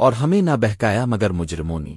اور ہمیں نہ بہکایا مگر مجرمونی۔